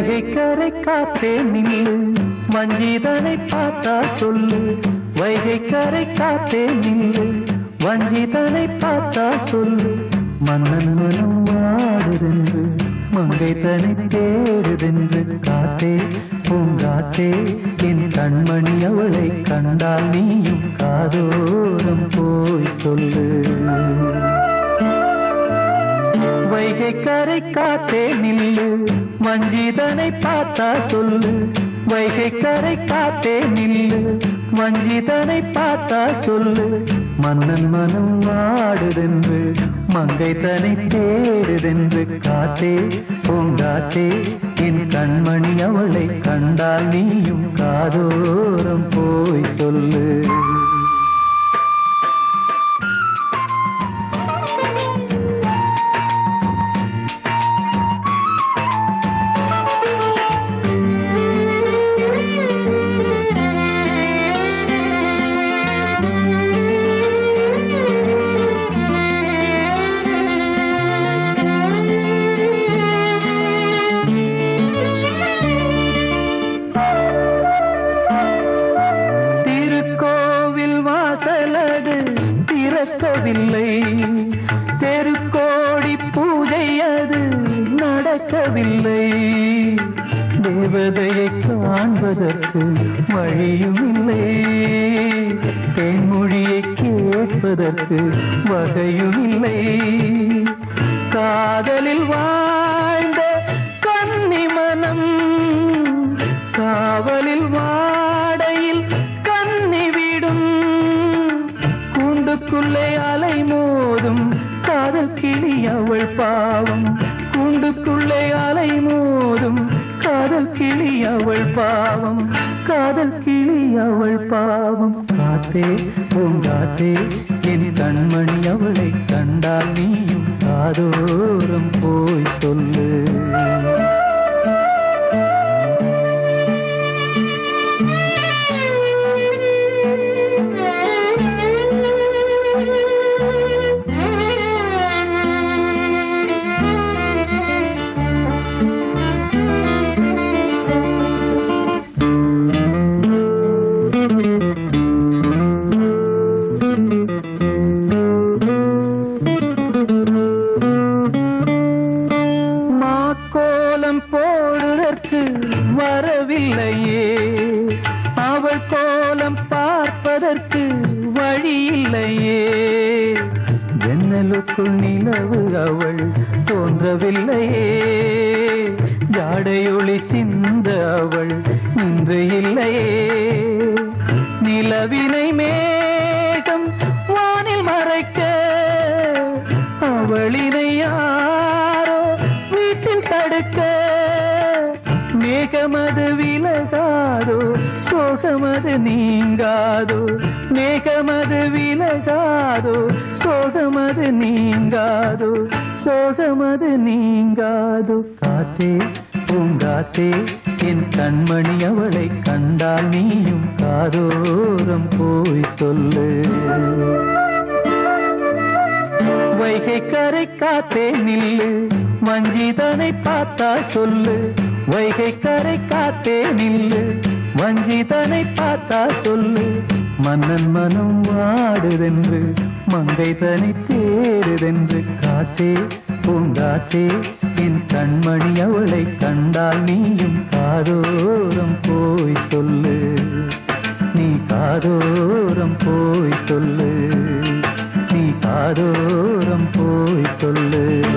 வைகை கரை காத்தே நில்லு வஞ்சிதனை பார்த்தா சொல்லு. வைகை கரை காத்தே நில்லு வஞ்சிதனை பார்த்தா சொல்லு. மன்னன் மனம் வாடுதென்று மங்கை தனி தேடுதென்று காத்தே பூங்காத்தே என் கண்மணி அவளை கண்டால் நீயும் காதோரம் போய் சொல்லு. வைகை கரை காத்தே நில்லு. வஞ்சிதனை பார்த்தா சொல்லு. வைகை கரை காத்தே நில்லு. வஞ்சிதனை பார்த்தா சொல்லு. மன்னன் மனம் வாடுதென்று மங்கை தனி தேடுதென்று காத்தே பூங்காத்தே. என் கண்மணி அவளை கண்டால் நீயும் காதோரம் போய் சொல்லு. காண்பதற்கு வழியும் இல்லை. தென்மொழியை கேட்பதற்கு வகையும் இல்லை. காதலில் வாழ்ந்த கன்னி மனம் காவலில் வாடையில் கன்னி விடும். கூண்டுக்குள்ளே அலை மோதும் காதல் கிளி அவள் பாவம். கூண்டுக்குள்ளே அலை மோதும் அவள் பாவம். காதல் கிளி அவள் பாவம். காத்தே பூங்காத்தே என் கண்மணி அவளை கண்டால் நீயும் காதோரம் போய் சொல் ஜன்னலுக்குள் நிலவு அவள் தோன்றவில்லையே. ஜாடையொளி சிந்த அவள் இன்று இல்லையே நிலவினை மேகம் வானில் மறைக்க அவளினை யாரோ வீட்டில் தடுக்க. மேகமது விலகாதோ சோகமது நீங்காதோ மேகமது விலகாதோ சோகமது நீங்காது சோகமது நீங்காது. காத்தே பூங்காத்தே என் கண்மணி அவளை கண்டால் நீயும் காதோரம் போய் சொல்லு. வைகை கரை காத்தே நில்லு வஞ்சிதனை பார்த்தா சொல்லு. வைகை கரை காத்தே நில்லு வஞ்சிதனை பார்த்தா சொல்லு. மன்னன் மனம் வாடுதென்று மங்கை தனி தேடுதென்று காத்தே பூங்காத்தே என் கண்மணி அவளை கண்டால் நீயும் காதோரம் போய் சொல்லு. நீ காதோரம் போய் சொல்லு. நீ காதோரம் போய் சொல்லு.